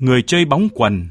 người chơi bóng quần.